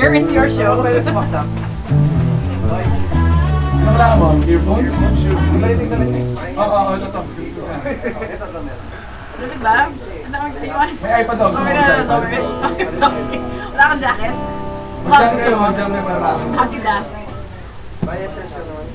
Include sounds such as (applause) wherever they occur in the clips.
year into your show, pero sa baksa. Wala mo, earphones? Earphones, earphones. Wala yung damit eh. Oo, oo, ito to. Ito to Diba? May iPad ako. Okay na, (laughs) sorry. Wala kang jacket? Mag-jacket ka, mag-jacket ka. Hakida. Bias session naman.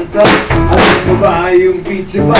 ikaw Alam ba yung pizza ba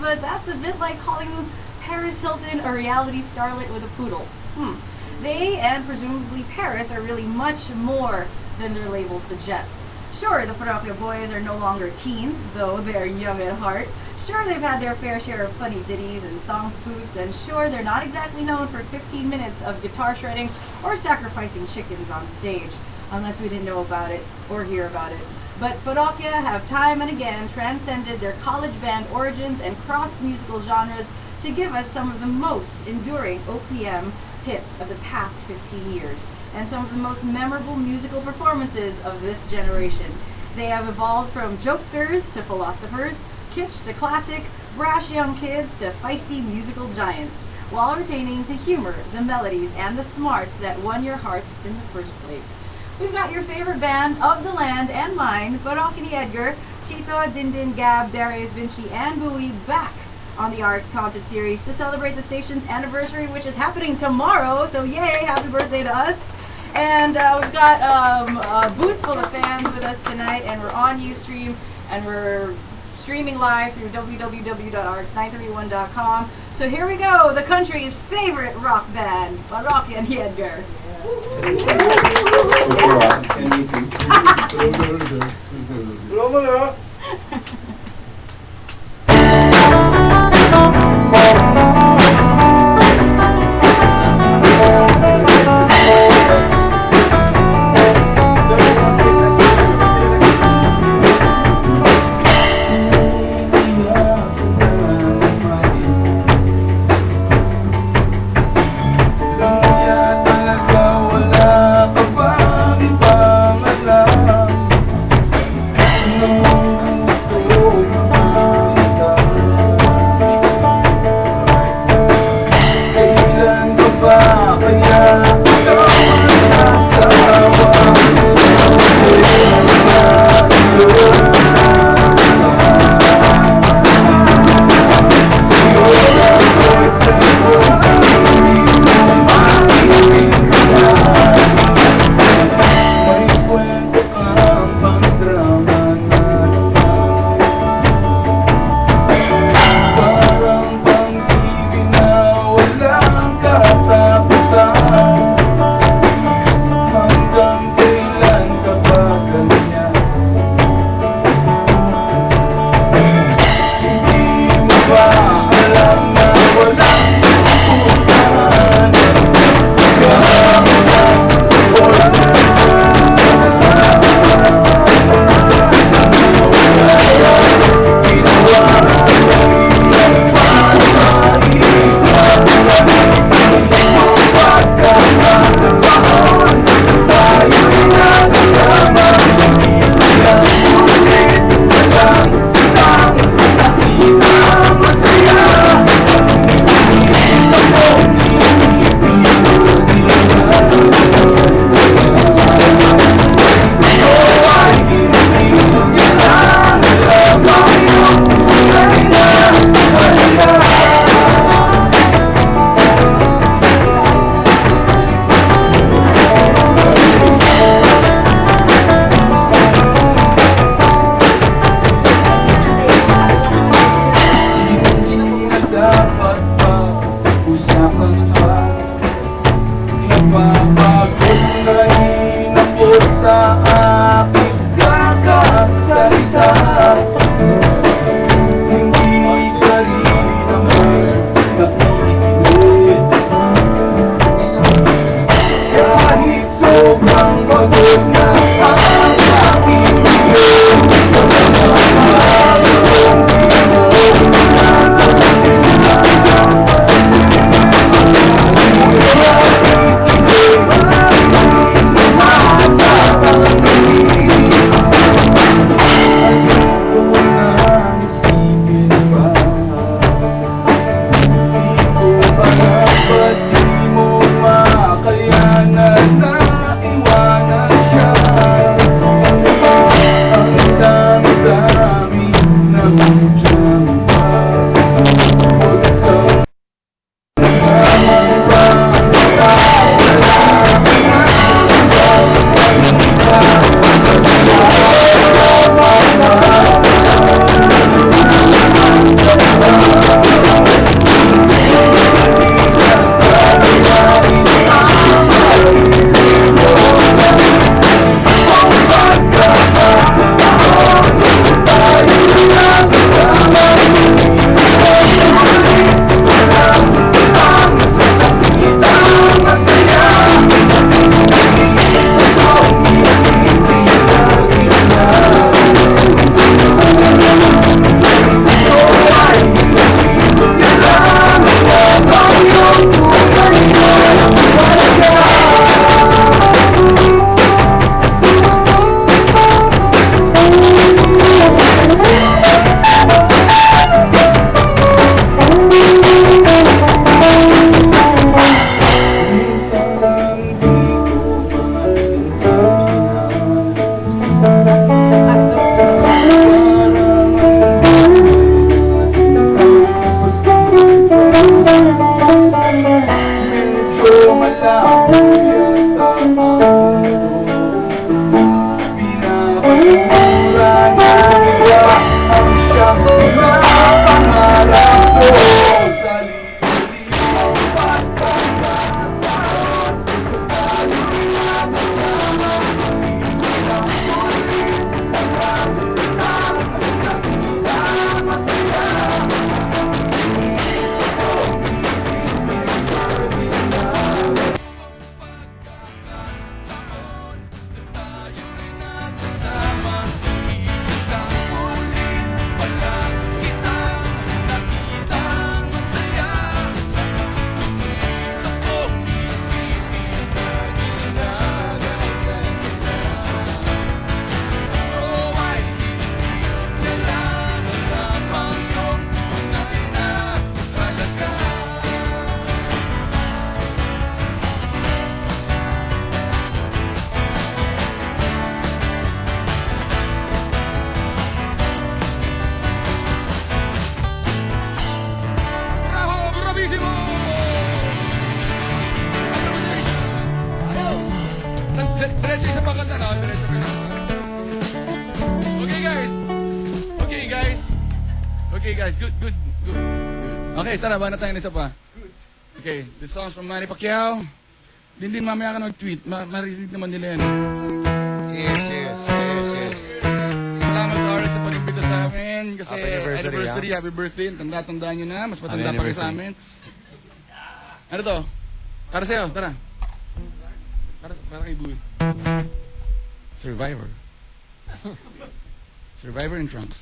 but that's a bit like calling Paris Hilton a reality starlet with a poodle. Hmm. They, and presumably Paris, are really much more than their label suggests. Sure, the Philadelphia boys are no longer teens, though they're young at heart. Sure, they've had their fair share of funny ditties and song spoofs, and sure, they're not exactly known for 15 minutes of guitar shredding or sacrificing chickens on stage, unless we didn't know about it or hear about it. But Philadelphia have time and again transcended their college band origins and crossed musical genres to give us some of the most enduring OPM hits of the past 15 years and some of the most memorable musical performances of this generation. They have evolved from jokesters to philosophers, kitsch to classic, brash young kids to feisty musical giants, while retaining the humor, the melodies, and the smarts that won your hearts in the first place. We've got your favorite band of the land and mine, Barokini Edgar, Chito, Dindin, Gab, Darius, Vinci, and Bowie back on the Arts Concert Series to celebrate the station's anniversary, which is happening tomorrow. So yay, happy birthday to us. And uh, we've got um, a booth full of fans with us tonight, and we're on Ustream, and we're streaming live through www.rx931.com. So here we go, the country's favorite rock band, Baroque and Bravo. Ya. Thank you. Okay, tara, bana tayo isa pa. Okay, this song's from Manny Pacquiao. Din din mamaya ka nag-tweet. Ma maririnig naman nila yan. Eh. Cheers, cheers, cheers, cheers. Salamat sa Aris sa pagkipita sa amin. Kasi happy anniversary, anniversary ah. happy birthday. Tanda-tandaan nyo na. Mas matanda pa kayo sa amin. Ano to? Para sa'yo, tara. Para, para kay Buwi. Survivor. (laughs) Survivor in Trunks.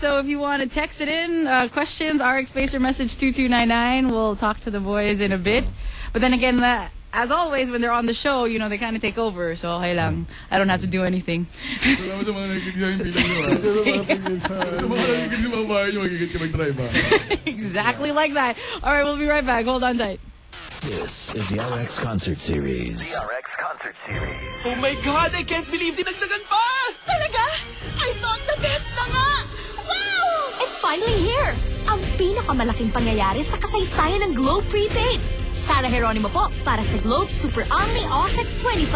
So if you want to text it in, uh, questions, RX Space or message 2299. We'll talk to the boys in a bit. But then again, as always, when they're on the show, you know, they kind of take over. So okay lang. I don't have to do anything. Salamat sa mga nakikinig sa aking bilang nyo, ah. Sa mga nakikinig sa mga bahay nyo, magigit ka mag-drive, ah. exactly like that. All right, we'll be right back. Hold on tight. This is the RX Concert Series. The RX Concert Series. Oh my God, I can't believe dinagdagan pa! Talaga? I thought the best finally here! Ang pinakamalaking pangyayari sa kasaysayan ng Globe Prepaid. Sarah Geronimo po para sa Globe Super Omni Office 25.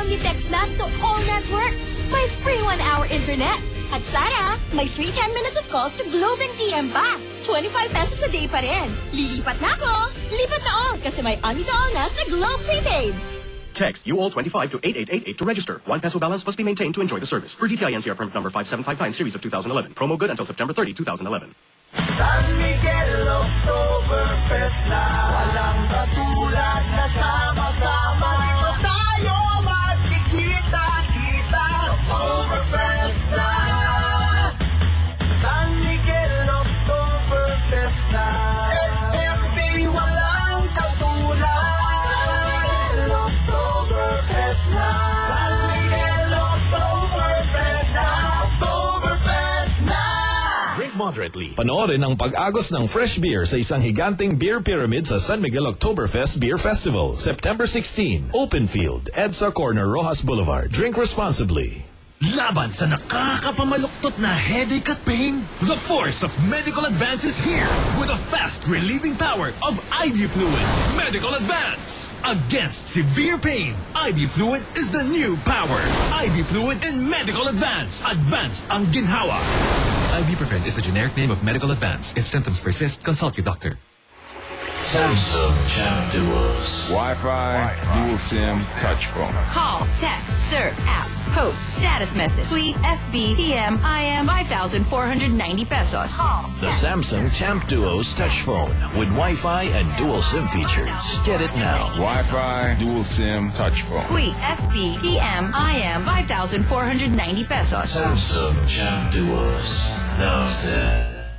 Omni-text na to all networks. May free one-hour internet. At Sarah, may free 10 minutes of calls to Globe and TM pa. 25 pesos a day pa rin. Lilipat na ako. Lipat na all kasi may Omni-to-all na sa Globe Prepaid. Text UALL25 to 8888 to register. One peso balance must be maintained to enjoy the service. For DTI NCR permit number 5759 series of 2011. Promo good until September 30, 2011. San Miguel na Walang na sama-sama moderately. Panoorin ang pag-agos ng fresh beer sa isang higanting beer pyramid sa San Miguel Oktoberfest Beer Festival, September 16. Open field, EDSA Corner, Rojas Boulevard. Drink responsibly. Laban sa nakakapamaluktot na headache at pain, the force of medical advance is here with the fast relieving power of IV Fluid. Medical Advance! Against severe pain, IV Fluid is the new power. IV Fluid in Medical Advance. Advance ang ginhawa. Ibuprofen is the generic name of Medical Advance. If symptoms persist, consult your doctor. Samsung Champ Duos. Wi-Fi, dual SIM, touch phone. Call, text, surf, app, post, status message, tweet, FB, TM, IM, 5,490 pesos. Call, The Samsung Champ Duos touch phone with Wi-Fi and dual SIM features. Get it now. Wi-Fi, dual SIM, touch phone. tweet, FB, TM, IM, 5,490 pesos. Samsung Champ Duos. Now set.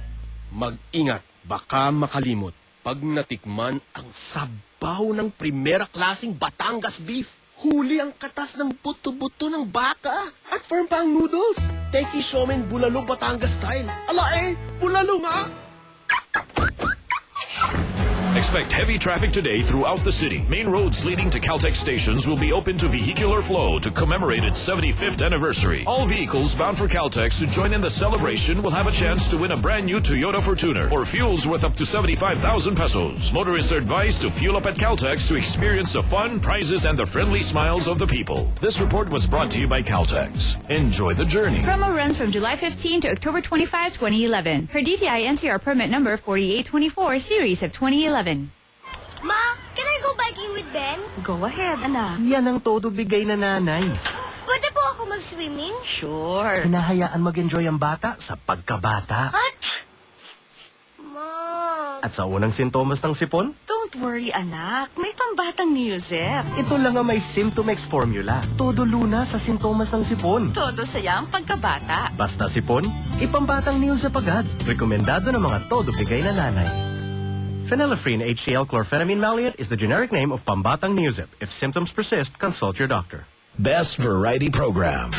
Mag-ingat, baka makalimot. Pag natikman ang sabaw ng primera klasing Batangas beef, huli ang katas ng buto-buto ng baka at firm pang noodles. Teki Shomen Bulalo Batangas style. Ala eh, bulalo nga! Expect heavy traffic today throughout the city. Main roads leading to Caltech stations will be open to vehicular flow to commemorate its 75th anniversary. All vehicles bound for Caltex to join in the celebration will have a chance to win a brand new Toyota Fortuner or fuels worth up to 75,000 pesos. Motorists are advised to fuel up at Caltex to experience the fun, prizes, and the friendly smiles of the people. This report was brought to you by Caltex. Enjoy the journey. Promo runs from July 15 to October 25, 2011. Per DTI NCR permit number 4824, series of 2011. Ma, can I go biking with Ben? Go ahead, anak. Yan ang todo bigay na nanay. Pwede po ako mag-swimming? Sure. Hinahayaan mag-enjoy ang bata sa pagkabata. At... Ma... At sa unang sintomas ng sipon, Don't worry, anak. May pambatang music. ito lang ang may Symptomex formula. Todo luna sa sintomas ng sipon. Todo saya ang pagkabata. Basta sipon, ipambatang news sa pagad. Rekomendado ng mga todo bigay na nanay. Phenylephrine HCl chlorphenamine maleate is the generic name of Pambatang Neosip. If symptoms persist, consult your doctor. Best variety program.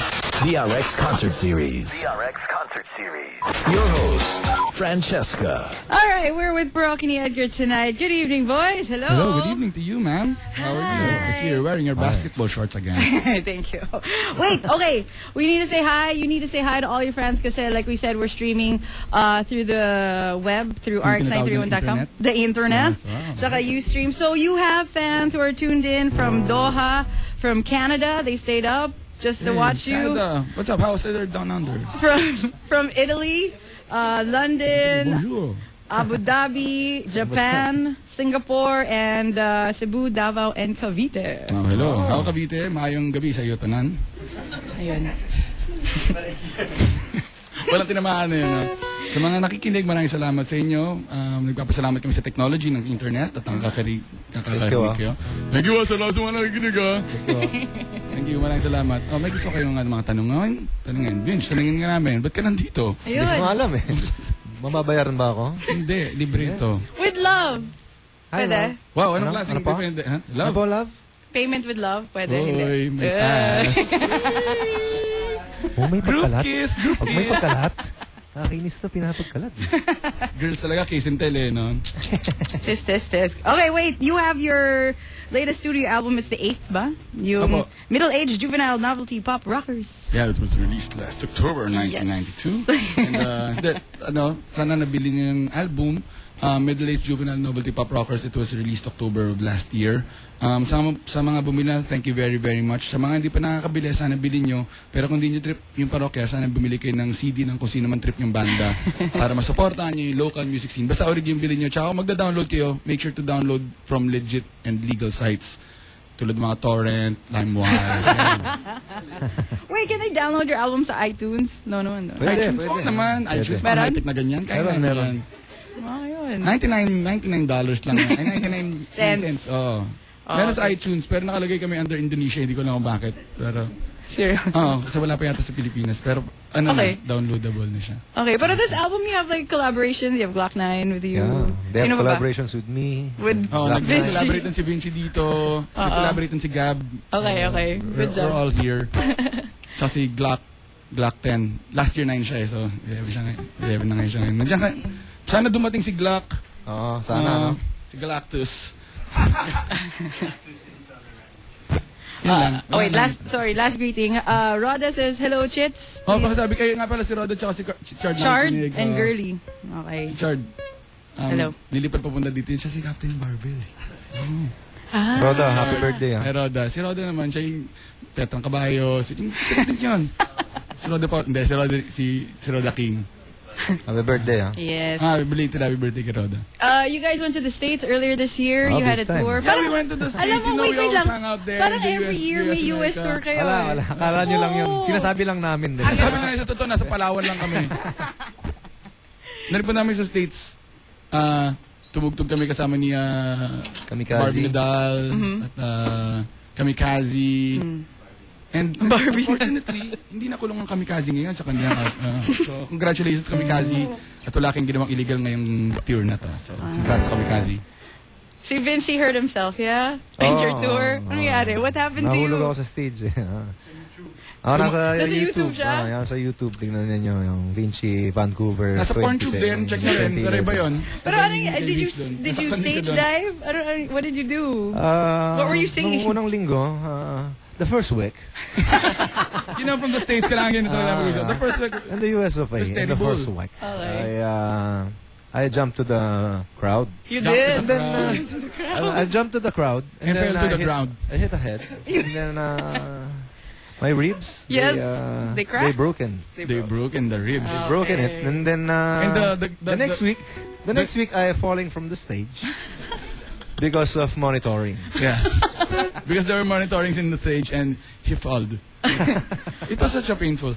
The RX Concert Series. RX Concert Series. Your host, Francesca. All right, we're with Barak and Edgar tonight. Good evening, boys. Hello. Hello, good evening to you, ma'am. How are you? I see you're wearing your basketball shorts again. (laughs) Thank you. Wait, okay. We need to say hi. You need to say hi to all your friends because, like we said, we're streaming uh, through the web, through Yung rx931.com. The internet. Yes, wow. Saka Ustream. So you have fans who are tuned in from Doha, from Canada. They stayed up just to Hey, watch you. Canada. What's up? How's it down under? From, from Italy, uh, London, Bonjour. Abu Dhabi, Japan, Singapore, and uh, Cebu, Davao, and Cavite. Oh, hello. Ako Cavite, maayong gabi sa iyo tanan. Ayun. (laughs) Walang tinamaan na yun. ah. Sa mga nakikinig, maraming salamat sa inyo. Um, nagpapasalamat kami sa technology ng internet at ang kakari, Thank you, ah. kakarinig kayo. Thank you ah, sa lahat sa mga nakikinig ah. Thank you. ah. Thank you, maraming salamat. Oh, may gusto kayong ano, mga tanong ngayon? Tanongin. Vince, tanongin nga namin. Ba't ka nandito? Hindi ko alam eh. Mababayaran ba ako? Hindi, libre ito. With love. Hi, Pwede? love. Wow, anong Ano? klaseng Ano pa? depende? Ha? Ano Love? po, love? Payment with love. Pwede. Oy, Hindi. may Eh. ass. (laughs) Oh, may Group pagkalat. kiss, group Pag may kiss. pagkalat, nakakainis na pinapagkalat. eh. (laughs) Girls talaga, kiss and tell eh, no? (laughs) Tis, tis, tis. Okay, wait. You have your latest studio album. It's the eighth, ba? Yung Apo. middle-aged juvenile novelty pop rockers. Yeah, it was released last October 1992. (laughs) And uh, that, ano, sana nabili niyo yung album. Uh, Middle-aged Juvenile Novelty Pop Rockers. It was released October of last year. Um, sa, mga- sa mga bumili thank you very, very much. Sa mga hindi pa nakakabili, sana bilhin nyo. Pero kung hindi nyo trip yung parokya, sana bumili kayo ng CD ng kung sino man trip yung banda (laughs) para masuportahan nyo yung local music scene. Basta already yung bilhin nyo. Tsaka kung magda-download kayo, make sure to download from legit and legal sites. Tulad mga torrent, LimeWire. (laughs) Wait, can I download your album sa iTunes? No, no, no. Pwede, iTunes pwede. naman. Pwede. iTunes, mga high-tech na ganyan. Kaya meron. meron. Ah, yun. 99 $99 dollars lang. Ay, 99 (laughs) Cents. cents. Oo. Oh, Meron sa iTunes, pero nakalagay kami under Indonesia. Hindi ko lang kung bakit. Pero, Serious? oo, kasi wala pa yata sa Pilipinas. Pero, ano Okay. na, downloadable na siya. Okay, but on this album you have like collaborations. You have Glock 9 with you. Yeah. They have Sino ba? collaborations with me. With Oo, Black Vinci. nag-collaborate din si Vinci dito. Nag-collaborate din si Gab. Okay, okay. Good We're, job. we're all here. (laughs) Tsaka si Glock, Glock 10. Last year 9 siya eh, so 11 siya ngayon. 11 na ngayon siya ngayon. Nandiyan ka, sana dumating si Glock. Oo, sana, Ah, no? Si Galactus. (laughs) Yun lang. Uh, oh wait, last sorry, last greeting. Uh, Roda says hello, chits. Oh, baka sabi kayo nga pala si Roda tsaka si, Car- si Chard. Chard nakikinig. and Oh. Girly. Okay. Si Chard. Um, Hello. Lilipat papunta dito yun siya si Captain Barbell. Oh. Ah. Roda, happy birthday ah. Ay, Roda. Si Roda naman, siya yung Petrang Kabayo. Si, yung, din yun. (laughs) si Roda pa, hindi, si Roda, si, si Roda King. Happy birthday ah. Yes. Ah, belated happy birthday kay Roda. Uh, you guys went to the States earlier this year. Oh, you had a time. tour. Yeah, we went to the States. Alam You mo, know, wait, we wait always lang. hang out there Parang every US year may US America. tour kayo. Wala, eh. wala. Akala nyo lang yun. Oo. Sinasabi lang namin din. Sabi nga sa totoo, nasa Palawan lang kami. (laughs) Naripan namin sa States. Ah, tumugtog kami kasama ni ah, Kamikaze. Barbie Nadal Mhm. at ah, Kamikaze. Mm. And (laughs) Barbie unfortunately, hindi na kulong ang Kamikaze ngayon sa kanya. ah, so, congratulations Kamikaze. At wala kang ginawang illegal ngayong tour na to. So, congrats sa Kamikaze. Si Vinci hurt himself, yeah? In your Oo, tour? Ano nangyari? What happened to you? Nahulog ako sa stage eh. Ah, nasa Nasa YouTube YouTube. siya? Ah, yan sa YouTube. Tingnan ninyo yung Vinci Vancouver. Nasa PornTube 2010. din, check nyo rin. Pero iba yun. Pero ano, y- did you did you stage dive? Ano, ano, what did you do? Ah, What were you singing? Nung unang linggo, ah, the first week. (laughs) you know, from the States, kailangan ganito Ah, lang. The first week, In the US of A, Just in the terrible. first week. Okay. I, uh, I jumped to the crowd. You Jump to did? And then, uh, (laughs) I, I jumped to the crowd. And then fell to I the hit, ground. I hit a head. and then, uh, my ribs, Yes, they, uh, they cracked? they broken. they broke in the ribs. Ah. broken it. And then, uh, And the- the- the- next the- week, the next week, I falling from the stage (laughs) because of monitoring. (laughs) Yes. because there were monitorings in the stage and he fell. (laughs) it was such a painful.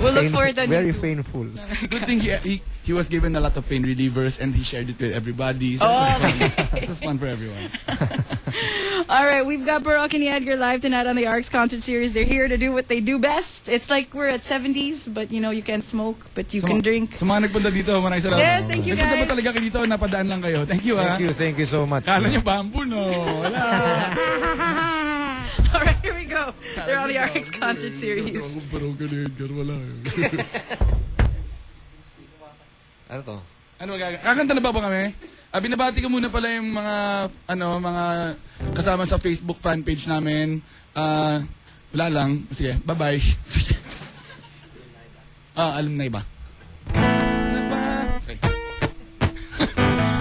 We'll look Pain- for it Very painful. (laughs) Good thing he, he he was given a lot of pain relievers and he shared it with everybody. So Oh, it, was okay. fun. it was fun for everyone. (laughs) All right, we've got Baroque and Edgar live tonight on the Arcs concert series. They're here to do what they do best. It's like we're at 70s, but you know you can't smoke, but you can drink. Sa mga nagpunta dito, maraming salamat. Yes, thank you, guys. ba talaga kayo dito? Napadaan lang kayo. Thank you, ah. Thank you, thank you so much. Kala niyo bamboo, no? Wala. (laughs) go. They're on the Arcs concert series. Ano to? Ano magaga? Kakanta na ba ba kami? Ah, binabati ko muna pala yung mga ano, mga kasama sa Facebook fan page namin. Ah, wala lang. Sige, bye-bye. (laughs) ah, alumni ba? Okay. (laughs)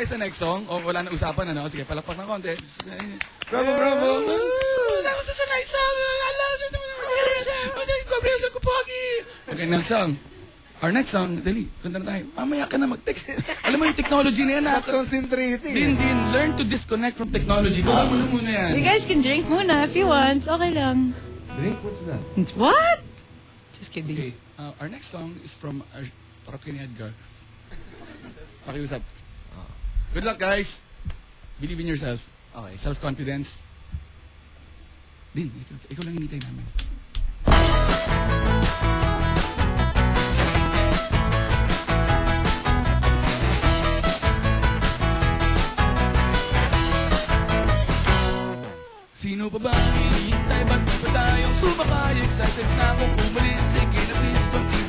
tayo sa next song? O wala na usapan, ano? Sige, palakpak ng konti. Bravo, bravo! Tapos sa next song, alam sa Gabriel sa Kupagi. Okay, next song. Our next song, dali, kanta na tayo. Mamaya ka na mag-text. (laughs) Alam mo yung technology na yan, ha? Concentrating. Din, din, learn to disconnect from technology. Gawin mo na muna yan. You guys can drink muna if you want. Okay lang. Drink? What's that? What? Just kidding. Okay, uh, our next song is from our parang kay ni Edgar. Pakiusap. Good luck, guys. Believe in yourself. Okay. Self-confidence. Din, ikaw, ikaw lang hinintay namin. Sino pa ba ang hinihintay? Ba't ba tayong sumakay? Excited na akong umalis Sige na please continuous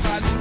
somebody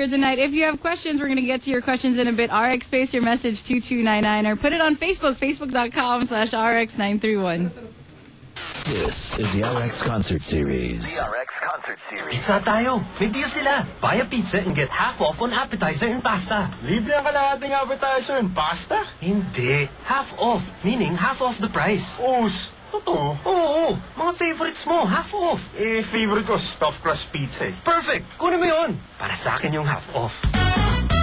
Barog tonight. If you have questions, we're going to get to your questions in a bit. RX space your message 2299 or put it on Facebook, facebook.com slash RX931. This is the RX Concert Series. DRX Concert Series. Pizza tayo. May deal sila. Buy a pizza and get half off on appetizer and pasta. Libre ang kalahating appetizer and pasta? Hindi. Half off. Meaning half off the price. Us. Totoo? Oo. Mga favorites mo. Half off. Eh, favorite ko, stuffed crust pizza eh. Perfect. Kunin mo yun. Para sa akin yung half off.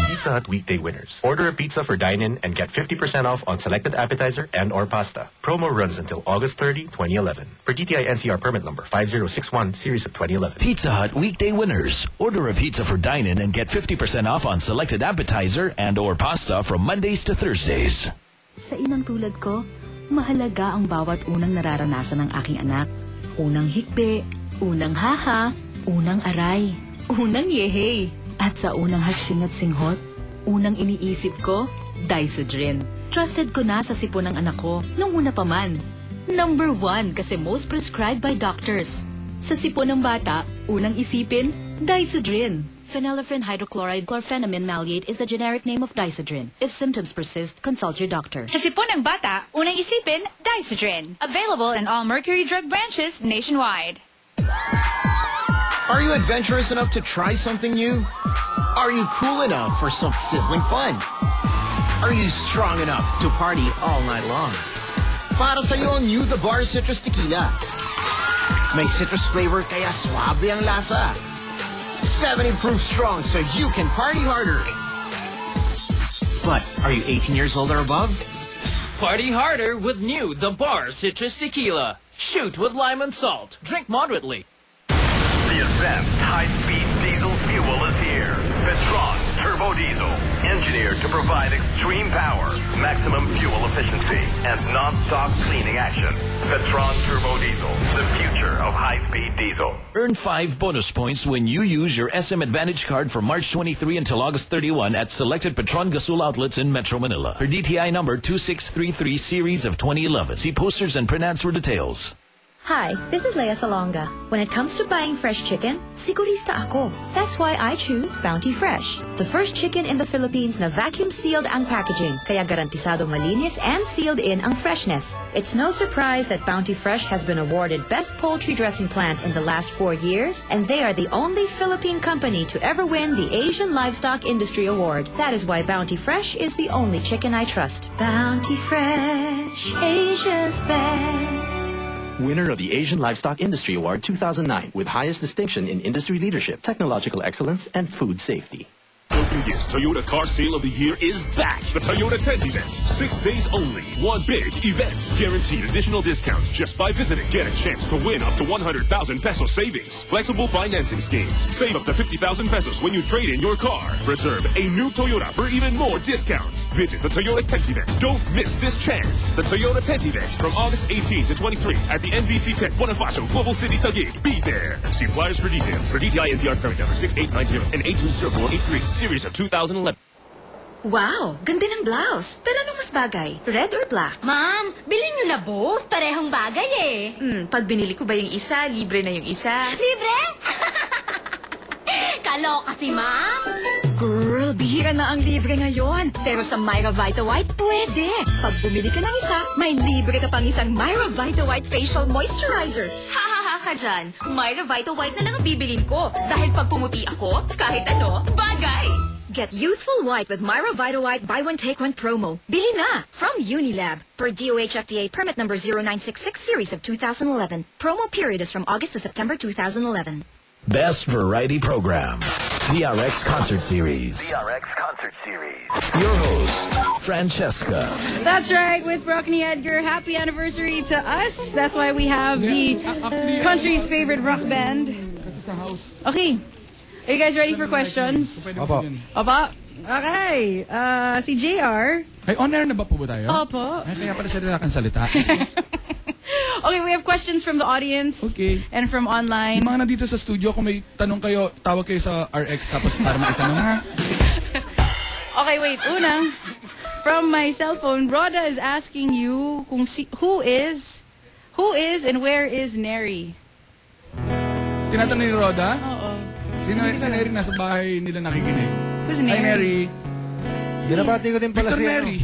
Pizza Hut weekday winners. Order a pizza for dine-in and get 50% off on selected appetizer and or pasta. Promo runs until August 30, 2011. For DTI NCR permit number 5061, series of 2011. Pizza Hut weekday winners. Order a pizza for dine-in and get 50% off on selected appetizer and or pasta from Mondays to Thursdays. Sa inang tulad ko, mahalaga ang bawat unang nararanasan ng aking anak. Unang hikbi, unang haha, unang aray, unang yehey. At sa unang hagsing at singhot, unang iniisip ko, Dysodrin. Trusted ko na sa sipon ng anak ko, nung una pa man. Number one kasi most prescribed by doctors. Sa sipon ng bata, unang isipin, Dysodrin. Phenylephrine hydrochloride chlorphenamine maleate is the generic name of Dysodrin. If symptoms persist, consult your doctor. Sa sipon ng bata, unang isipin, Dysodrin. Available in all Mercury Drug branches nationwide. Are you adventurous enough to try something new? Are you cool enough for some sizzling fun? Are you strong enough to party all night long? Para sa iyo ang new The Bar Citrus Tequila. May citrus flavor kaya suabe ang lasa. 70 proof strong so you can party harder. But are you 18 years old or above? Party harder with new The Bar Citrus Tequila. Shoot with lime and salt. Drink moderately. The advanced high-speed diesel fuel is here. Petron Turbo Diesel, engineered to provide extreme power, maximum fuel efficiency, and non-stop cleaning action. Petron Turbo Diesel, the future of high-speed diesel. Earn five bonus points when you use your SM Advantage card from March 23 until August 31 at selected Petron Gasol outlets in Metro Manila. Per DTI number 2633 series of 2011. See posters and print ads for details. Hi, this is Leia Salonga. When it comes to buying fresh chicken, sigurista ako. That's why I choose Bounty Fresh. The first chicken in the Philippines na vacuum sealed ang packaging, kaya garantisado malinis and sealed in ang freshness. It's no surprise that Bounty Fresh has been awarded Best Poultry Dressing Plant in the last four years, and they are the only Philippine company to ever win the Asian Livestock Industry Award. That is why Bounty Fresh is the only chicken I trust. Bounty Fresh, Asia's best. Winner of the Asian Livestock Industry Award 2009 with highest distinction in industry leadership, technological excellence, and food safety. This Toyota Car Sale of the Year is back. The Toyota Tent Event. Six days only. One big event. Guaranteed additional discounts just by visiting. Get a chance to win up to 100,000 peso savings. Flexible financing schemes. Save up to 50,000 pesos when you trade in your car. Reserve a new Toyota for even more discounts. Visit the Toyota Tent Event. Don't miss this chance. The Toyota Tent Event from August 18 to 23 at the NBC Tent Bonifacio Global City Taguig. Be there. See flyers for details. For DTI NCR permit number 6890 and 820483. Series of 2011. Wow, ganda ng blouse. Pero ano mas bagay? Red or black? Ma'am, bilhin niyo na both. Parehong bagay eh. Hmm, pag binili ko ba yung isa, libre na yung isa? Libre? (laughs) Kaloka si ma'am. Girl, bihira na ang libre ngayon. Pero sa Myra Vita White, pwede. Pag bumili ka ng isa, may libre ka pang isang Myra Vita White Facial Moisturizer. Ha-ha-ha ka dyan. Myra Vita White na lang ang bibilin ko. Dahil pag pumuti ako, kahit ano, bagay. Get youthful white with Myra Vital White Buy One Take One promo. Bili na from Unilab per DOH FDA permit number 0966 series of 2011. Promo period is from August to September 2011. Best Variety Program. DRX Concert Series. DRX Concert Series. Your host, Francesca. That's right, with Brockney Edgar. Happy anniversary to us. That's why we have the country's favorite rock band. Okay. Are you guys ready for questions? Opo. Aba. Okay. Uh, si JR, Ay, on air na ba po ba tayo? Opo. Ay, kaya pala sila salita. (laughs) Okay, we have questions from the audience. Okay. And from online. Yung mga nandito sa studio, kung may tanong kayo, tawag kayo sa RX tapos para maitanong ha. (laughs) Okay, wait. Una, from my cell phone, Rhoda is asking you kung si, who is, who is and where is Neri? Tinatanong ni Roda? Oo. Sino si Neri nasa bahay nila nakikinig? Who's Hi, Neri? Neri. Binabati ko din pala Victor si ano. Neri.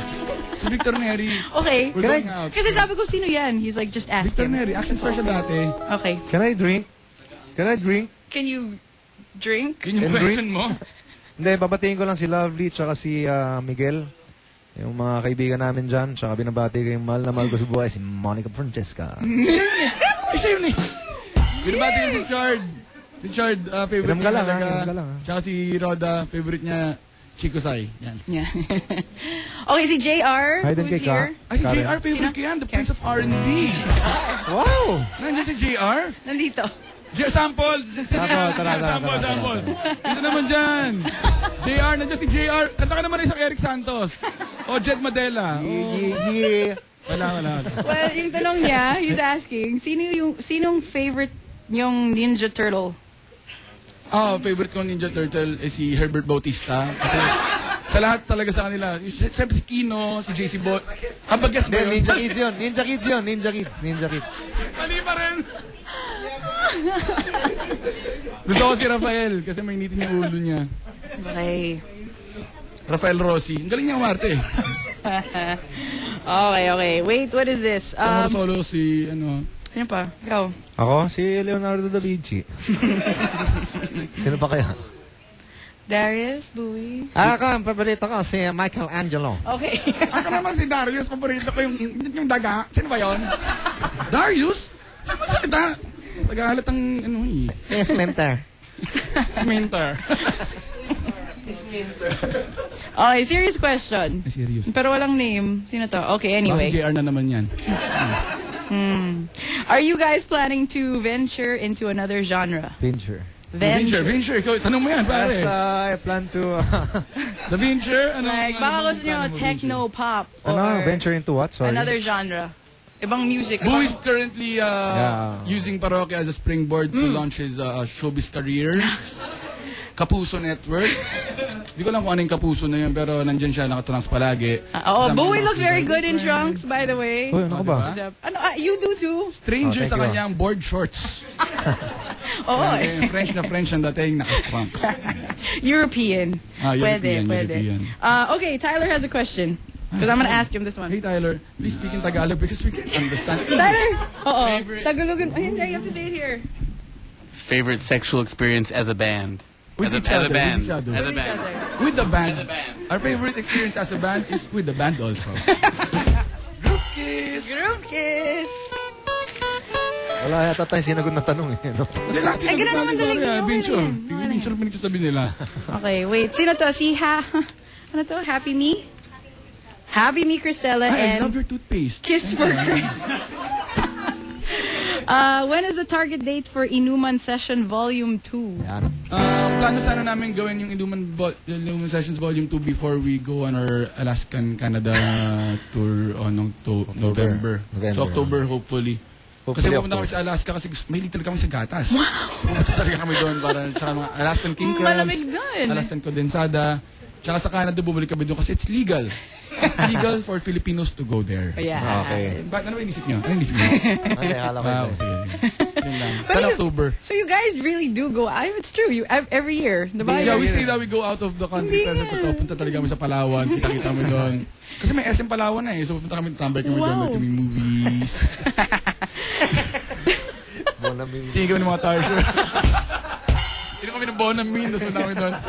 (laughs) si Victor Neri. Okay. We're going out. Kasi sabi ko, sino yan? He's like, just ask Victor him. Neri. Action star siya dati. Okay. Can I drink? Can I drink? Can you drink? Yun yung And question drink? mo? Hindi, babatiin ko lang si Lovely tsaka si ah, Miguel. Yung mga kaibigan namin dyan. Tsaka binabati ko yung mahal na mahal ko sa buhay, si Monica Francesca. (laughs) Isa yun eh. Binabati ko si Chard. Si Chard, uh, favorite niya lang, talaga. Inom ka lang, ha? Tsaka si Roda, favorite niya, Chico Sai. Yan. Yeah. (laughs) okay, si JR, Hi, who's kay Ka. here? Ay, si JR, favorite ko yan. The Prince of R&B. Wow! (laughs) Nandiyan si JR? Nandito. J sample! (laughs) Sample, tara, tara, sample, tara, sample. Ito naman dyan. JR, nandiyan si JR. Kanta ka naman isang Eric Santos. O Jed Madela. Yeah. Wala, wala. Well, yung tanong niya, he's asking, sino yung, sinong favorite yung Ninja Turtle? Oh, favorite kong Ninja Turtle is si Herbert Bautista. Kasi sa lahat talaga sa kanila. Siyempre si Kino, si JC Bo. Ah, bagets ba yun? Ninja Kids yun. Ninja Kids yun. Ninja Kids. Ninja Kids. Mali pa rin. (laughs) Gusto ko si Rafael kasi may nitin yung ulo niya. Okay. Rafael Rossi. Ang galing niya umarte. (laughs) okay, okay. Wait, what is this? Um, Um, solo si, ano, Sino pa? Ikaw. Ako, si Leonardo da Vinci. (laughs) Sino pa kaya? Darius, Bowie. Ah, ako, ang paborito ko, si Michelangelo. Okay. (laughs) Ako naman si Darius, paborito ko yung, yung daga. Sino ba yun? Darius? Da, Tagahalat ang, ano eh. Yes, mentor. Mentor. (laughs) Okay, serious question. serious. Pero walang name. Sino to? Okay, anyway. Bakit JR na naman yan. Hmm. Are you guys planning to venture into another genre? Venture. Venture, Venture. Ikaw, tanong mo yan, pare. Yes, uh, I plan to... (laughs) The Venture? Ano, Like, ano baka gusto nyo techno, pop, ano, venture into what? Sorry. another genre. Ibang music. Who is currently uh, Yeah. using Parokya as a springboard to Mm. launch his uh, showbiz career? (laughs) Kapuso Network. (laughs) Hindi ko lang kung ano yung Kapuso na yun, pero nandyan siya, nakatrans palagi. Oh, Kasama Bowie yung looks mga very good in trunks, by the way. Uy, ano ka ba? diba? Ano, ah, you do too. Stranger Oh, thank sa you. kanyang board shorts. (laughs) Oo. Grabe, French na French ang dating, naka-trunks. (laughs) European. Ah, European, pwede, pwede. European. Uh, okay, Tyler has a question. Because I'm gonna ask him this one. Hey Tyler, please speak in Tagalog because we can understand. Tyler! Oo. Tagalogin. Ay, hindi. You have to say it here. Favorite sexual experience as a band? With as, each other, band. with each other. As a band. With the band. Our favorite experience as a band is with the band also. (laughs) Group kiss! Group kiss! Wala yata tayong sinagot na tanong eh. No? Ay, ganun naman sinagot talaga. natin, Vincent. Tingnan Vincent, pinagsasabi nila. (laughs) Okay, wait. Sino to? Si Ha... (laughs) Ano to? Happy Me? Happy Me, Cristela, Ay, I and love your toothpaste. Kiss for Chris. (laughs) uh, when is the target date for Inuman Session Volume 2? Uh, plano sana namin gawin yung Inuman, Vo- Inuman Sessions Volume 2 before we go on our Alaskan Canada (coughs) tour on to November. November. So October hopefully. Hopefully, kasi pupunta kami sa Alaska kasi gusto, may talaga kami sa gatas. Wow! So pupunta talaga kami doon para (laughs) sa mga Alaskan King Crabs, Malamig doon. Alaskan Condensada, tsaka sa Canada bumalik kami doon kasi it's legal. It's (laughs) legal for Filipinos to go there. Yeah. Okay. Ba't ano ba inisip nyo? Ano inisip nyo? (laughs) Okay, akala ko Wow, ito. sige. Yun lang. But Sa you- October. So you guys really do go. I, it's true. You ev- every year. Diba? Yeah, we year. that we go out of the country pero sa totoo, punta talaga kami sa Palawan, kita-kita kami doon. Kasi may SM Palawan na eh, so punta kami, tambay kami doon, Wow. may kaming movies. (laughs) Bonaming. Tingin kami ng mga Tarzan. Tingin kami ng Bonamine, tapos punta kami doon. (laughs)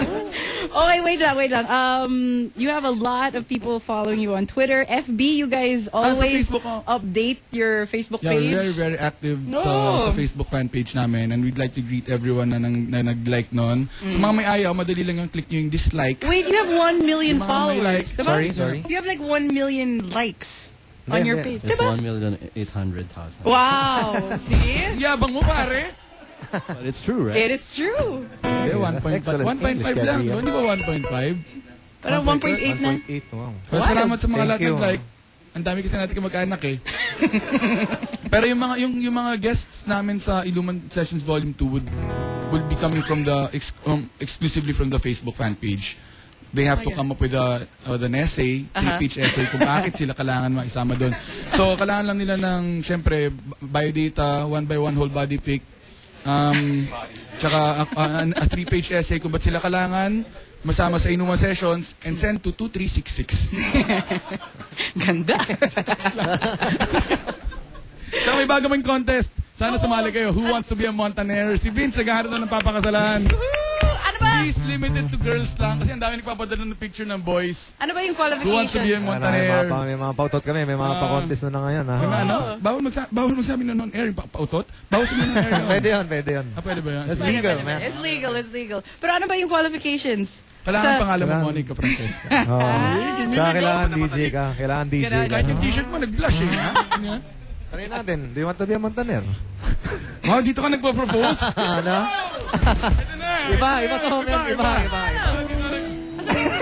Okay, wait lang, wait lang. Um, you have a lot of people following you on Twitter, FB. You guys always Facebook, oh. update your Facebook Yeah, page. we're very, very active No. sa, sa Facebook fan page namin and we'd like to greet everyone na, nang, na nag-like noon. Sa Mm. mga may ayaw, madali lang yung click nyo yung dislike. Wait, you have one million Yung mga may followers. like. diba? Sorry, sorry. You have like one million likes on your page. It's Diba? 1,800,000. Wow. See? (laughs) Yabang mo pare! (laughs) But it's true, It is true. Okay, 1.5 Excellent 1.5 English, lang, Gabriel. no? Di ba 1.5? Parang 1.8 na. 1.8, wow. Salamat sa mga Thank lahat you. ng like. Ang dami kasi natin kamag-anak eh. (laughs) Pero yung mga yung yung mga guests namin sa Illumin Sessions Volume 2 would would be coming from the ex, um, exclusively from the Facebook fan page. They have Oh to my come up with a with an essay, Aha. three-page essay kung bakit sila kailangan maisama doon. So kailangan lang nila ng syempre biodata, one by one whole body pic, um, tsaka a, a- a three-page essay kung ba't sila kailangan masama sa inuman sessions and send to 2366. (laughs) Ganda. (laughs) So may bago may contest. Sana sumali kayo. Who wants to be a Montaner? Si Vince naghahanap na ng papakasalan. Ba? Please limited to girls lang kasi ang dami nagpapadala ng picture ng boys. Ano ba yung Who wants to be a qualification? Ano, may, Montaner? mga, pa- may mga pautot kami, may mga Ah. pa-contest na, na ngayon. Ha? May mga ano? Bawal, magsa bawal magsabi na non-air. Pa pautot? Bawal sabihin ng air. (laughs) yun. pwede yun, pwede yun. Ah, pwede ba yan? That's Sige. legal, Pwede, man. It's legal, it's legal. Pero ano ba yung qualifications? Kailangan Sa- pangalan mo Kailangan- Monica Francesca. (laughs) Ganyan Tsaka yun, kailangan? DJ ka. Kailangan DJ ka. Kahit yung t-shirt mo, nag-blush eh. ha? (laughs) Ano Try natin. Do you want to be a Montaner? Oh, (laughs) dito ka nagpo-propose? (laughs) ano? (laughs) Iba, iba to, men. Iba, iba, iba.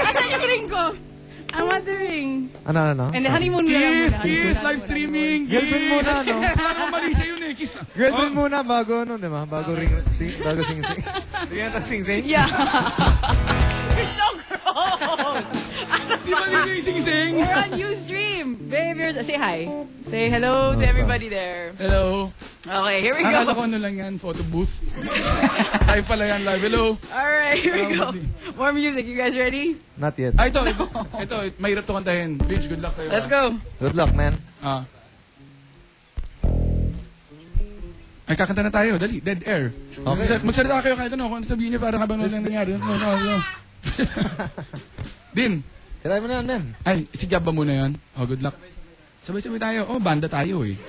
Asan yung ring ko? I want the ring. Ano, ano? And the honeymoon mo lang Kiss, muna. kiss, Honeymoon. live streaming. Girlfriend kiss. muna, no? Parang mali siya yun eh. Kiss na. Girlfriend muna bago ano, di ba? Bago ring, sing, bago sing sing. Hindi ka nata sing sing? Yeah. You're so gross. Di ba hindi yung sing-sing? We're on Ustream. Babe, you're... Say hi. Say hello to everybody there. Hello. Okay, here we Akala go. ko ano lang yan, photo booth. (laughs) Live pala yan, live. Hello. Alright, here we go. More music. You guys ready? Not yet. Ah, ito, ito, ito, mahirap to kantahin. Bitch, good luck sa'yo. Let's ah. go. Good luck, man. Ah. Ay, kakanta na tayo. Dali, dead air. Okay. Magsa- Magsalita kayo kahit ano. Kung ano sabihin niyo para habang ano nangyari. No, no, no. (laughs) Din. Try mo na yan. Ay, si Gab ba muna yan? Oh, good luck. Sabay-sabay tayo. Oh, banda tayo eh. (laughs)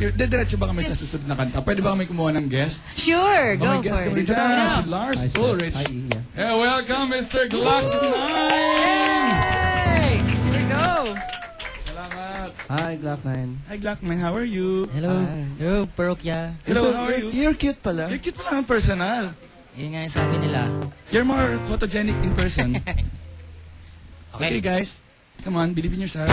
me, ma'am. Diretso ba kami sa susunod na kanta? Pwede ba kami kumuha ng guest? Sure, go for kami it. Si up. Lars Hi. Ulrich. Hi. Yeah, welcome, Mr. Glock 9! Hey, here we go. Salamat. Hi, Glock 9. Hi, Glock 9. How are you? Hello. Hello, Parokya. Hello, how are you? You're cute pala. You're cute pala ng personal. Yun nga yung sabi nila. You're more photogenic in person. (laughs) Okay. okay, guys. Come on, believe in yourself.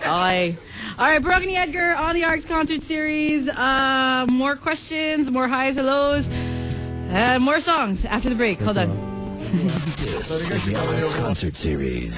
Okay. All right, Broken Edgar on the Arts concert series. Uh, more questions, more highs and lows, and more songs after the break. Hold on. This is the RX Concert Series.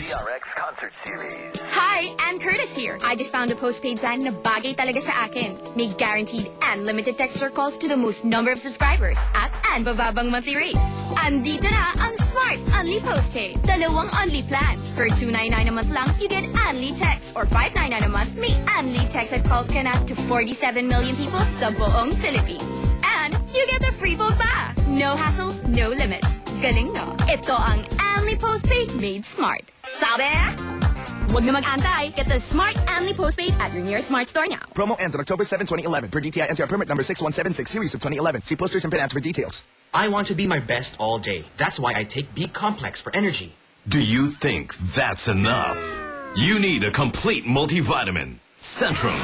Concert Series. Hi, Ann Curtis here. I just found a postpaid plan na bagay talaga sa akin. May guaranteed and limited texture calls to the most number of subscribers at and bababang monthly rate. Andito na ang Smart Unli Postpaid. Dalawang Unli plans. For 299 a month lang, you get Unli Text. Or 599 a month, may Unli Text that calls connect to 47 million people sa buong Philippines. And you get the free phone pa. No hassles, no limits. Galing no? Ito ang Unli Postpaid made smart. Sabi? Huwag na mag-antay. Get the Smart Amly Postpaid at your nearest smart store now. Promo ends on October 7, 2011 per DTI NCR permit number 6176 series of 2011. See posters and pin ads for details. I want to be my best all day. That's why I take B Complex for energy. Do you think that's enough? You need a complete multivitamin. Centrum.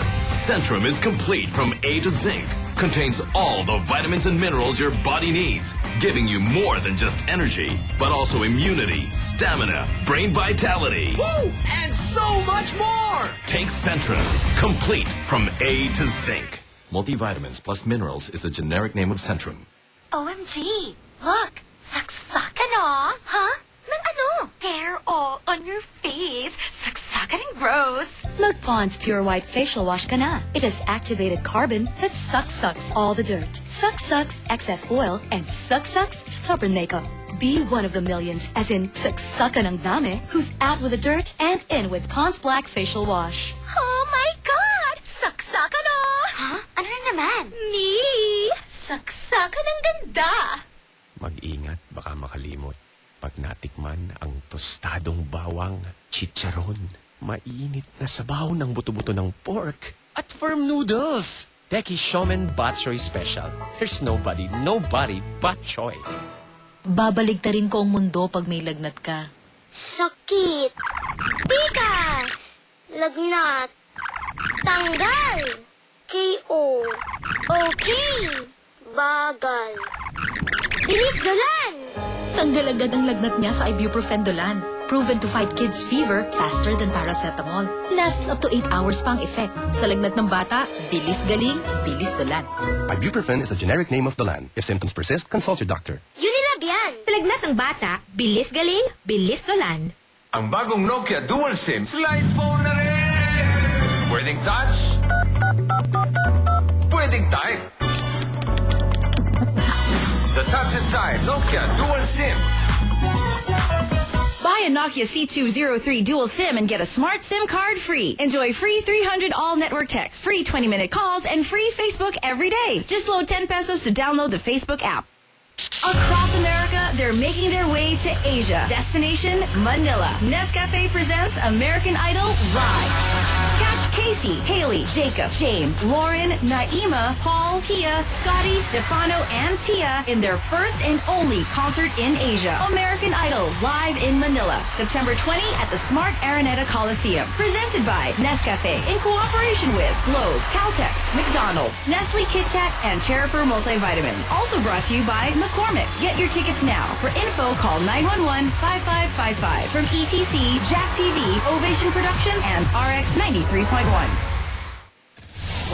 Centrum is complete from A to zinc. Contains all the vitamins and minerals your body needs, giving you more than just energy, but also immunity, stamina, brain vitality. Woo! And so much more! Take Centrum. Complete from A to zinc. Multivitamins plus minerals is the generic name of Centrum. OMG! Look! Saksakan oh! Huh? Ng ano? Hair all on your face. Saksakan and gross. Mag-Pond's Pure White Facial Wash ka na. It has activated carbon that sucks sucks all the dirt, sucks sucks excess oil, and sucks sucks stubborn makeup. Be one of the millions, as in saksakan ng dami, who's out with the dirt and in with Pond's Black Facial Wash. Oh my God! Saksakan oh! Huh? Ano na naman? Me! Saksakan ang ganda! Mag-ingat, baka makalimot. Pag natikman ang tostadong bawang chicharon, mainit na sabaw ng buto-buto ng pork at firm noodles. Teki Shomen Bok Choy Special. There's nobody, nobody but Choy. Babaligtarin ko ang mundo pag may lagnat ka. Sakit! Tikas! Lagnat! Tanggal! K.O. Okay! Bagal! Bilis galan! Tanggal agad ang lagnat niya sa ibuprofen Dolan. Proven to fight kids' fever faster than paracetamol. Lasts up to 8 hours pang effect. Sa lagnat ng bata, bilis galing, bilis Dolan. Ibuprofen is a generic name of Dolan. If symptoms persist, consult your doctor. Unilab yan! Sa lagnat ng bata, bilis galing, bilis galan. Ang bagong Nokia Dual SIM slide phone na rin! Pwedeng touch, pwedeng type. Inside Nokia Dual SIM. Buy a Nokia C203 dual SIM and get a smart SIM card free. Enjoy free 300 all network text, free 20 minute calls, and free Facebook every day. Just load 10 pesos to download the Facebook app. Across America, they're making their way to Asia. Destination Manila. Nescafe presents American Idol Rise. Casey, Haley, Jacob, James, Lauren, Naima, Paul, Pia, Scotty, Stefano, and Tia in their first and only concert in Asia. American Idol live in Manila, September 20 at the Smart Araneta Coliseum. Presented by Nescafe in cooperation with Globe, Caltex, McDonald's, Nestle Kit Kat, and Cherifer Multivitamin. Also brought to you by McCormick. Get your tickets now. For info, call 911-5555 from ETC, Jack TV, Ovation Productions, and RX 93.1 one.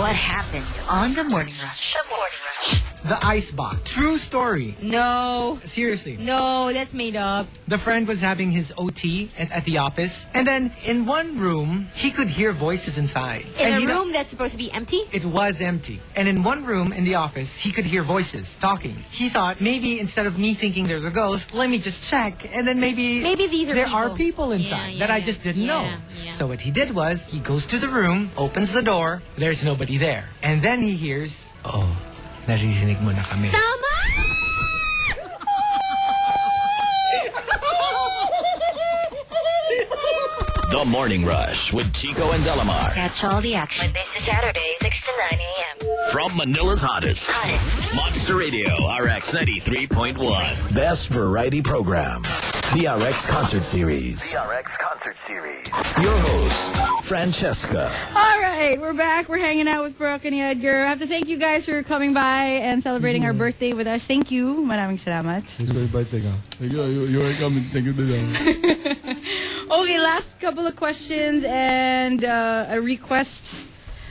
What happened on the morning rush? The morning rush. The ice box. True story. No. Seriously. No, that's made up. The friend was having his OT at, at the office, and then in one room, he could hear voices inside. In and a room that's supposed to be empty? It was empty. And in one room in the office, he could hear voices talking. He thought maybe instead of me thinking there's a ghost, let me just check. And then maybe Maybe these are there people. are people inside Yeah, that yeah, I just didn't yeah, know. yeah. So what he did was he goes to the room, opens the door, there's nobody there. And then he hears, oh, naririnig mo na kami. (laughs) (laughs) The Morning Rush with Chico and Delamar. Catch all the action. Mondays to Saturday, 6 to 9 a.m. From Manila's hottest. Monster Radio RX 93.1. Best variety program. The RX Concert Series. The RX Concert Series. Your host, Francesca. All right, we're back. We're hanging out with Brooke and Edgar. I have to thank you guys for coming by and celebrating our mm. birthday with us. Thank you. Maraming salamat. Thank you. You, you are welcome. Thank you. (laughs) Okay, last couple of questions and uh, a request.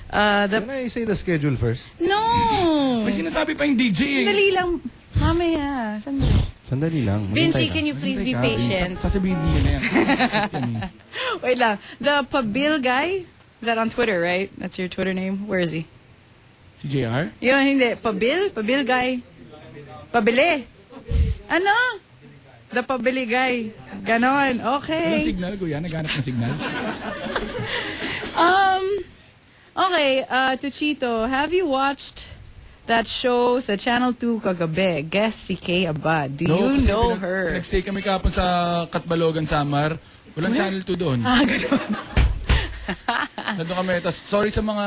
Uh, the... Can I say the schedule first? No! (laughs) May sinasabi pa yung DJ eh. Sandali lang. Mamaya. Sandali. Sandali lang. Vinci, can you please be patient? Sasabihin niya na yan. (laughs) Wait lang. The Pabil guy? Is that on Twitter, right? That's your Twitter name? Where is he? Si JR? Yun, hindi. Pabil? Pabil guy. Pabili. Ano? The Pabili guy. Ganon. Anong Okay. signal, kuya? Naghanap ng signal? (laughs) Um, okay, uh, to Chito, have you watched that show sa Channel 2 kagabi? Guess si Kay Abad. Do you kasi know pinag- her? Nag-stay kami kapon sa Katbalogan, Samar. Walang channel 2 doon. Ah, ganun. (laughs) Nandun kami. Tas, sorry sa mga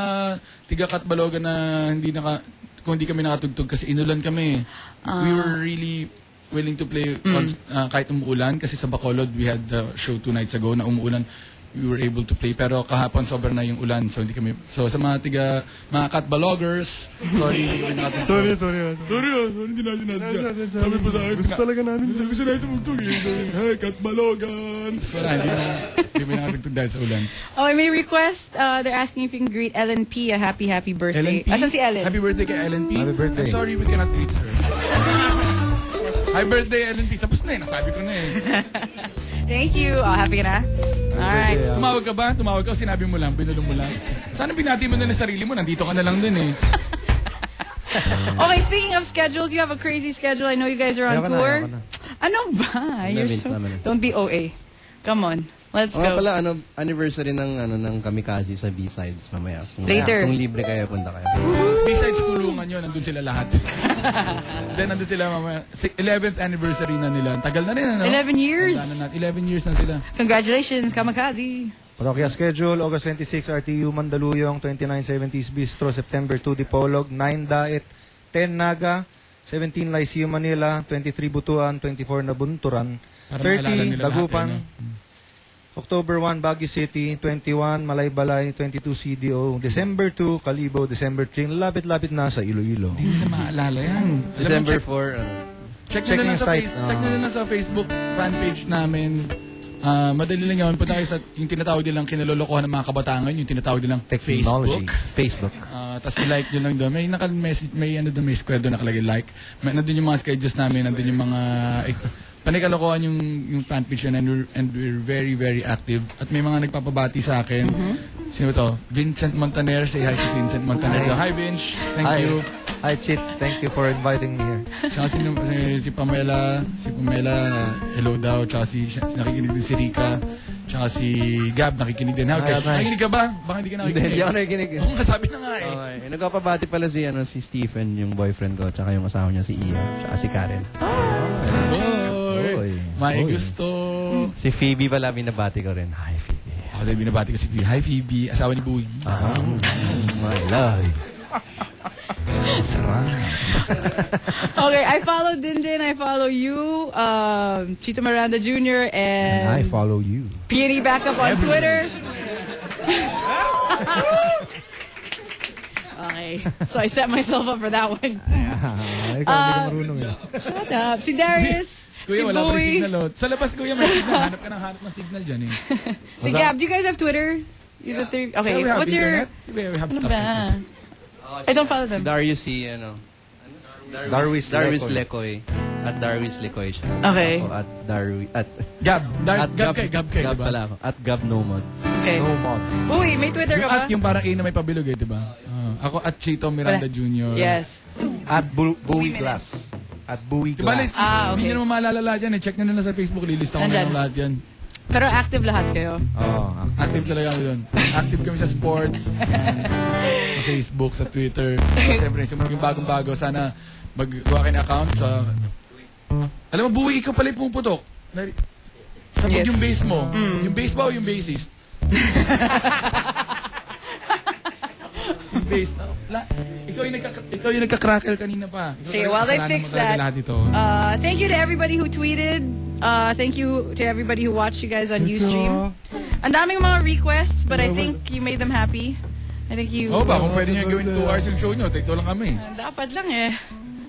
tiga Katbalogan na hindi naka, kung hindi kami nakatugtog kasi inulan kami. Ah. We were really willing to play Mm. once, uh, kahit umuulan kasi sa Bacolod we had the show two nights ago na umuulan. we were able to play. Pero kahapon sobrang na yung ulan, so hindi kami... So sa mga tiga, mga cat vloggers, sorry, hindi kami nakatin. (laughs) Sorry, sorry. Sorry, ah, sorry, hindi natin natin. Sabi pa sa akin, gusto talaga namin. Gusto natin magtug eh. Hey, cat balogan. So wala, hindi na, hindi kami nakatugtog dahil sa ulan. Oh, I may request, uh, they're asking if you can greet Ellen P. a happy, happy birthday. Ellen P. Asan si Ellen? Happy birthday kay Ellen P. Happy birthday. I'm sorry we cannot reach her. Happy birthday, Ellen P. Tapos na eh, nasabi ko na eh. (laughs) Thank you. Oh, happy ka na? Alright. Tumawag ka ba? Tumawag ka o sinabi mo lang, binulong mo lang? Sana binati mo na ng sarili mo, nandito ka na lang din eh. (laughs) Okay, speaking of schedules, you have a crazy schedule. I know you guys are on Ayoko na, tour. ayoko na. Ano ba? You're Namin, so... namin. Don't be OA. Come on. Let's Oo nga go. pala, ano, anniversary ng ano ng Kamikaze sa B-sides mamaya. Kung, Later. Kung libre kayo, punta kayo. Besides kulungan yun, nandun sila lahat. (laughs) Then nandun sila mamaya. Si- 11th anniversary na nila. Tagal na rin, ano? 11 years. Tandaan na natin. 11 years na sila. Congratulations, Kamikaze. Parokya schedule, August 26, RTU Mandaluyong, 2970s Bistro, September 2, Dipolog, 9 Daet, 10 Naga, 17 Lyceum Manila, 23 Butuan, 24 Nabunturan, Para maalala 30 nila lahat, Dagupan, eh, no? October 1 Baguio City, 21 Malaybalay, 22 CDO, December 2 Kalibo, December 3 lapit-lapit na sa Iloilo. Hindi nila maalala yan. Mo, December check- 4, ano, Check, Check nyo na lang sa, site. face, check nyo Ah. na lang sa Facebook fan page namin. Ah, madali lang yun. Punta kayo sa yung tinatawag nilang kinalolokohan ng mga kabataan ngayon, yung tinatawag nilang Technology. Facebook. Facebook. Ah, tapos i-like nyo lang doon. May naka-message, may ano doon, may square doon nakalagay like. May, nandun yung mga schedules namin, nandun yung mga eh, panikalokohan yung, yung fan page yun and we're, and we're very, very active. At may mga nagpapabati sa akin. Sino ba to? Vincent Montaner. Say hi to Vincent Montaner. Hi. Hi, Vince. Thank Hi. you. Hi, Chits. Thank you for inviting me here. Tsaka si, si, si Pamela, si Pamela, hello daw. Tsaka si, si nakikinig din si Rika. Tsaka si Gab, nakikinig din. How, Nice, Gab? nice. Nakikinig ka ba? Baka hindi ka Hindi, nakikinig. hindi ako nakikinig. eh. Oo, kasabi na nga eh. Okay. Nagpapabati pala si, ano, si Stephen, yung boyfriend ko, tsaka yung asawa niya si Iya, tsaka si Karen. Boy, Oy. may Oy. gusto. Si Phoebe pala, binabati ko rin. Hi, Phoebe. Ako din binabati ko si Phoebe. Hi Phoebe, asawa ni Boy. Ah, my love. Sarap. Okay, I follow Dindin. I follow you, um, Chito Miranda Jr. And I follow you. Peony Backup on Twitter. (laughs) okay, so I set myself up for that one. Ikaw hindi ka marunong eh. Shut up. Si Darius, Kuya, si wala pa rin Boy, signal. oh. Sa labas, kuya, may signal. Hanap ka ng hanap ng signal dyan eh. si Gab. Do you guys have Twitter? You the three. Okay, Yeah, we have what's your? internet. We we have Ano stuff. ba? I don't follow them. Darius si, ano, Darwis Darwis. Lecoy. At Darwis Lecoy siya. Okay. Ako at Darwi, at, Gab, Dar, at Gab kay, Gab kay, Gab diba? pala ako. At Gab Nomad. Okay. No mods. Uy, may Twitter ka ba? at yung parang A na may pabilog eh, diba? Ah, ako at Chito Miranda. Jr. Yes. At Bowie Glass. At Bowie Diba, Glass. Liz, Ah, hindi okay. nyo naman maalala lahat yan eh. Check nyo na lang sa Facebook, lilista ko na Nandyan. yung lahat yan. Pero active lahat kayo. Oh, Active talaga kami doon. Active kami sa sports, yan. (laughs) sa Facebook, sa Twitter. So, Siyempre, yung yung bagong-bago, sana maggawa kayo ng account sa... Alam mo, buwi, ikaw pala yung pumuputok. Nari- Sabog Yes. yung bass mo. Mm. Yung bass ba o yung bassist? (laughs) yung bass. La, ikaw yung, nagka, ikaw yung nagka-crackle kanina pa. Okay, while they kasalanan fix that, uh, thank you to everybody who tweeted. Uh, thank you to everybody who watched you guys on Ustream. Ang daming mga requests, but I think you made them happy. I think you... Oo ba, kung pwede nyo gawin 2 hours yung show nyo, take two lang kami. Dapat lang eh.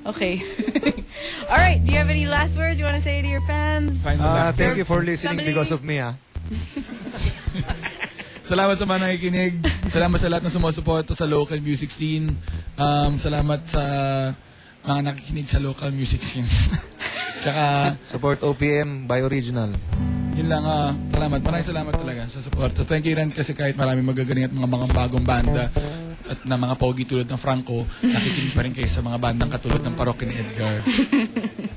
Okay. (laughs) All right. Do you have any last words you want to say to your fans? Ah, thank you for listening Somebody- because of me, ah. (laughs) Salamat sa mga nakikinig. Salamat sa lahat ng sumusuporta sa local music scene. Um, salamat sa mga nakikinig sa local music scene. (laughs) Tsaka, Support OPM by Original. yun lang, ah, salamat. Maraming salamat talaga sa support. So, thank you rin kasi kahit marami magagaling at mga mga bagong banda at na mga pogi tulad ng Franco, nakikinig pa rin kayo sa mga bandang katulad ng Parokya ni Edgar. (laughs)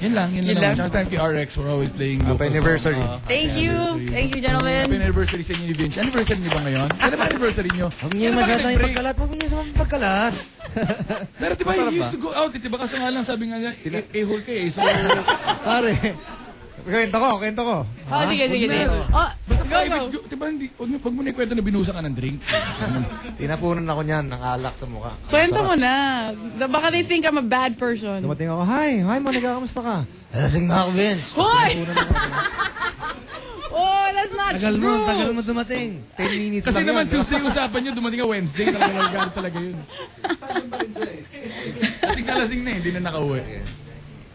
Yun lang, yun, Yun lang. lang. Thank you RX for always playing Happy anniversary. Ah, Thank happy you. anniversary. Thank you, Happy gentlemen. anniversary sa inyo ni Vince. Anniversary niyo ba ngayon? Kailan ba anniversary niyo? Huwag niyo masyado yung pagkalat. Huwag niyo sa pagkalat. Pero di ba, Masarap you used to go out, eh, di ba? Kaso nga lang, sabi nga niya, eh, eh-hole ka eh. So, (laughs) Pare. Kwento ko, kwento ko. Oh, sige, sige, sige. Oh, basta go, private, go. hindi, huwag mo, huwag mo na ikwento na binusa ka ng drink. (laughs) Tinapunan ako niyan ng alak sa mukha. Kwento mo na. Baka they think I'm a bad person. Dumating ako, hi, hi Monica, kamusta ka? Lasing na ako, Vince. Hoy! Tinapunan ako. (laughs) Oh, that's not Tagal true. mo, tagal mo dumating. 10 minutes Kasi lang naman yun. Tuesday usapan nyo, dumating ka Wednesday, talaga nagagalit (laughs) talaga yun. Lasing na lasing na eh, hindi na nakauwi.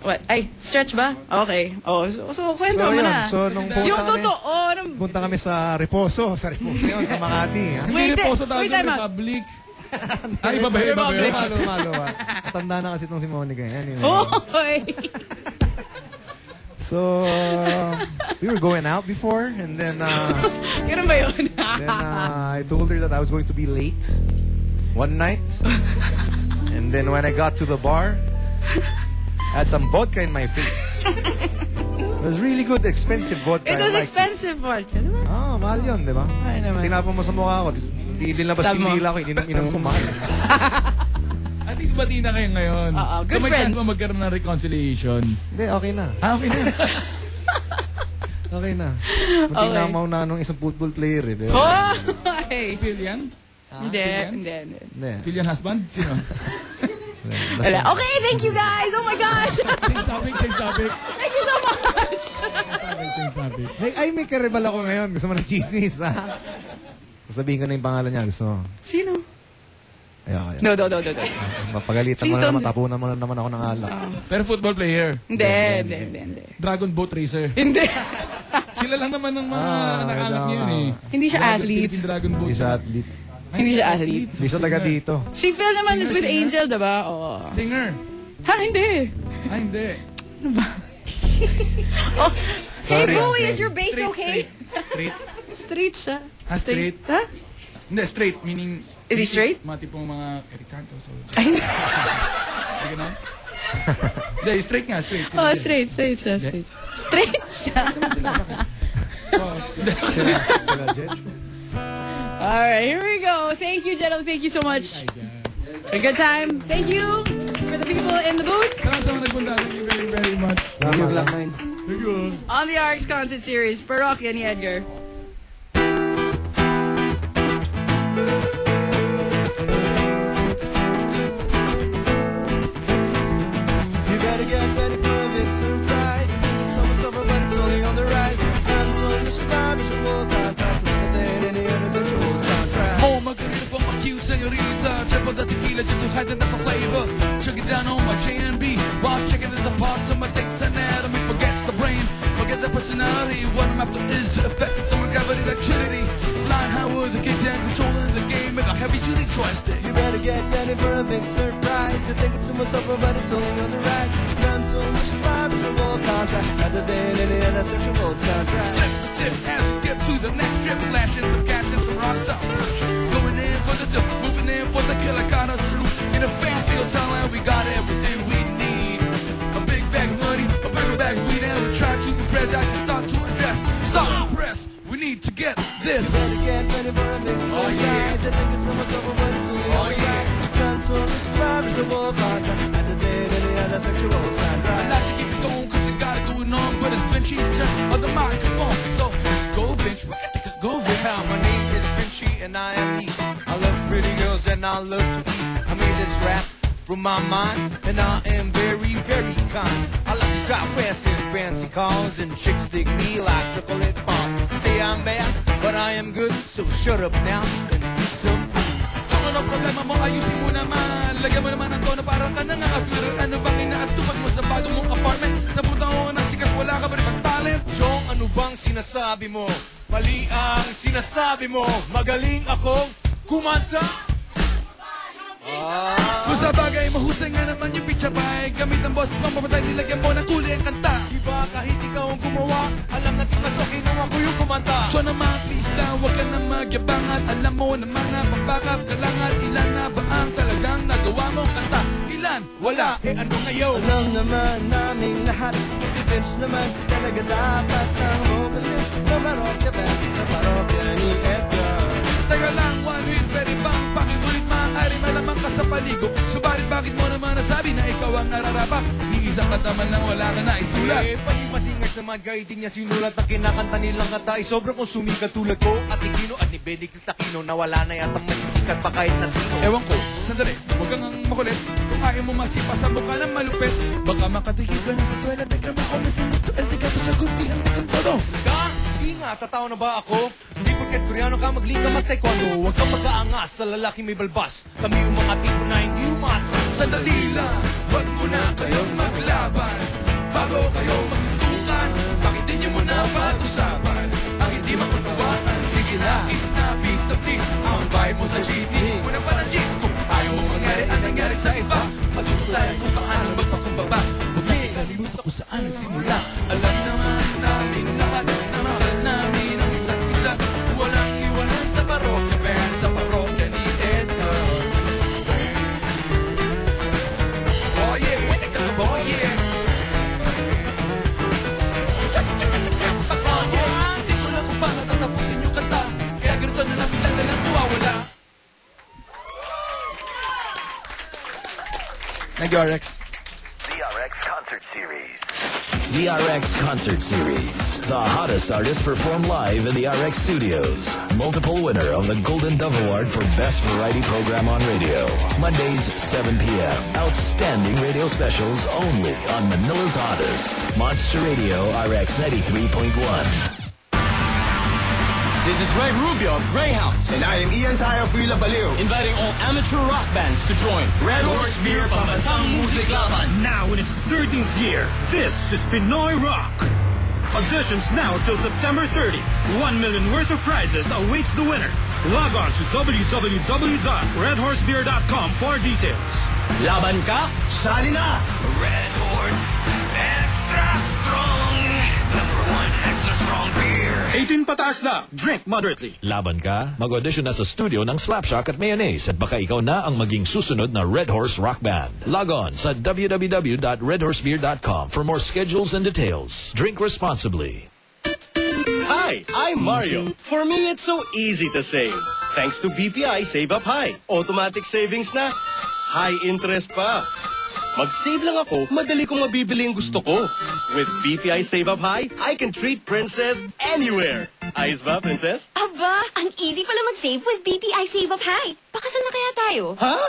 What? Ay, stretch ba? Okay. Oh, so, so kwento So, mo yun. na. So, nung pumunta Yung kami- totoo, nung... Punta kami sa Reposo. (laughs) Sa Reposo yun, sa Makati. Ha? Hindi Wait, reposo tawag wait, ng time out. Republic. (laughs) Ay, iba ba? Iba ba? Luma, luma. Matanda na kasi itong si Monica. Anyway. Hoy! So, uh, we were going out before, and then, uh, (laughs) Ganun ba yun? then uh, I told her that I was going to be late one night. And then when I got to the bar, had some vodka in my face. (laughs) It was really good, expensive vodka. It was like expensive vodka, di ba? Ah, mahal yun, di ba? Ay naman. Tinapon mo sa mukha ko. Hindi nilabas yung mo. dila ko. Ininom ko mahal. (laughs) At least bati na kayo ngayon. Oo, good so, friends. ba magkaroon ng reconciliation? Hindi, okay na. Ah, okay na. (laughs) Okay na. Munting Okay. na mauna nung isang football player eh. Phil yan? Hindi, Phil yan? hindi, hindi. Hindi. Phil yan husband? Sino? Wala. Okay, thank you guys! Oh my gosh! (laughs) Same topic. Thank you so much! Topic. Hey, ay, may karibal ako ngayon. Gusto mo ng chismis, ha? Sasabihin ko na yung pangalan niya. Gusto mo? Sino? Ayaw, ayaw. No, no, no, no, no. Mapagalitan mo na naman, tapunan mo na naman ako ng alak. Pero football player. Hindi, hindi, hindi, hindi. Dragon Boat Racer. Hindi. Sila lang naman ng mga Ah, nakaangat ito. niyo yun eh. Hindi siya Dragon- athlete. Philippine Dragon Boat. Hindi siya athlete. Hindi siya athlete. Hindi siya taga dito. Si Phil naman is with Singer, Angel, diba? Oo. Singer. Ha, hindi. Ah, hindi. Ano ba? oh, hey, Sorry, Bowie, is your bass Straight, okay? Straight. Straight siya. Ah, straight? Ha? Hindi, straight. Meaning... Is he straight? Mga tipong mga Eric Santos. So, Ay, hindi. Hindi ganun? Hindi, straight nga, straight. Oh, straight, straight siya, straight. Straight siya. Oh, hindi. Sila, Jet. Alright, here we go. Thank you, gentlemen. Thank you so much. A good time. Thank you for the people in the booth. Thank you very, very much. Thank you. On the RX Concert Series, Parokya ni Edgar. The tequila just to heighten the flavor. Chuck it down on my J&B. While checking in the parts of my takes anatomy. Forget the brain, forget the personality. What I'm after is the effect of my gravity electricity. Flying high with the kids and controlling the game. with a heavy duty joystick. You better get ready for a big surprise. You're thinking to myself, but it's only on the rise. To learn to survive a world contract. Rather than any other sexual soundtrack. Flip the tip and skip to the next trip. Flashing some cash and some rock stuff. For the dip, moving in for the killer kind of salute. In a fancy hotel and we got everything we need. A big bag of money, a bigger bag of weed, and we try to impress. I can start to address. Start to impress. We need to get this. You better get ready for oh, a big oh, yeah. The niggas from us over, but it's only oh, yeah. Time to survive as a world contract. At the day, any other sexual soundtrack. I like to keep it going, cause it got it going on, but it's Vinci's turn on the microphone. I love to eat. I made this rap from my mind and I am very, very kind. I like to drive fast in fancy cars and chicks dig me like chocolate bars. Say I'm bad, but I am good, so shut up now and eat some ano problema mo, ayusin mo naman Lagyan mo naman ng tono para ka ano bang inaatupag mo sa bago mong apartment Sa putang ko sikat, wala ka ba rin talent? Ano bang sinasabi mo? Mali ang sinasabi mo. Magaling akong kumanta. Ah. Kung sa bagay, mahusay nga naman yung pizza pie Gamit ang boss, pampapatay, nilagyan mo ng kulay ang kanta Diba kahit ikaw ang gumawa, alam natin mas okay nung ako yung kumanta. So naman, please lang, huwag ka na magyabang alam mo naman na pagbackup ka lang At ilan na ba ang talagang nagawa mong kanta? Ilan? Wala, eh ano ngayon? Alam naman naming lahat, defense naman talaga dapat ng vocalist na parokya ba? Na parokya malamang ka sa paligo. Subalit bakit mo naman nasabi na ikaw ang nararapat Ni isang kanta man lang wala ka na isulat Eh, pati masingers naman kahit niya sinulat ang kinakanta nilang kanta ay sobrang kung sumikat tulad ko at ni Kino at ni Benedict Aquino na wala na yata masisikat pa kahit na sino. Ewan ko, sandali, huwag kang ang makulit. Kung ayaw mo masipa sa mukha ng malupit Baka makatikip ka na sa swela Teka mo ako masinip to El Tigato sa kundi ang todo Ka, Ingat, tatawa na ba ako? Di porket koreano ka magliga mas taekwondo. Huwag kang mag-aangas sa lalaki may balbas. Kami mga tipo na hindi umatras Sandali lang, wag muna kayong maglaban. Bago kayo magsuntukan Bakit di nyo muna pag-usapan. Ang hindi magpatawanan Sige na, is na, bis na please. Ang vibe mo sa GT Muna pa ng G's Kung ayaw mo mangyari ang nangyari sa iba Matuto tayo kung paano magpakumbaba. Huwag na kalimutan kung saan nagsimula Alam naman Thank you, RX. Concert Series. The RX Concert Series. The hottest artists perform live in the RX studios. Multiple winner of the Golden Dove Award for Best Variety Program on Radio. Mondays, 7 p.m. Outstanding radio specials only on Manila's hottest. Monster Radio RX 93.1. This is Ray Rubio of Greyhounds. And I am Ian Tayo Frila Baliw. Inviting all amateur rock bands to join Red Horse Beer Pambatang Music Laban. Now in its 13th year, this is Pinoy Rock. Auditions now till September 30. One million worth of prizes awaits the winner. Log on to www.redhorsebeer.com for details. Laban ka? Sali na! Red Horse, extra 18 pataas na. Drink moderately. Laban ka? Mag-audition na sa studio ng Slapshot at Mayonnaise at baka ikaw na ang maging susunod na Red Horse Rock Band. Log on sa www.redhorsebeer.com for more schedules and details. Drink responsibly. Hi, I'm Mario. For me, it's so easy to save. Thanks to BPI Save Up High. Automatic savings na. High interest pa. Mag-save lang ako, madali kong mabibili ang gusto ko. With BPI Save Up High, I can treat Princess anywhere. Ayos ba, Princess? Aba, ang easy pala mag-save with BPI Save Up High. Pakasal na kaya tayo? Huh?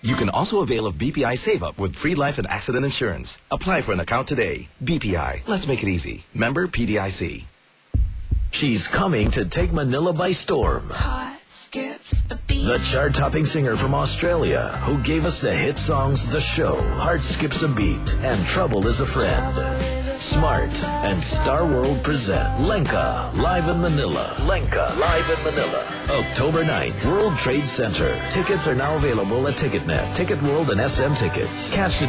You can also avail of BPI Save Up with free life and accident insurance. Apply for an account today. BPI. Let's make it easy. Member PDIC. She's coming to take Manila by storm. The chart-topping singer from Australia who gave us the hit songs The Show, Heart Skips a Beat, and Trouble is a Friend. Smart and Star World present Lenka live in Manila. Lenka live in Manila. October 9th, World Trade Center. Tickets are now available at TicketNet, Ticket World, and SM Tickets. Catch the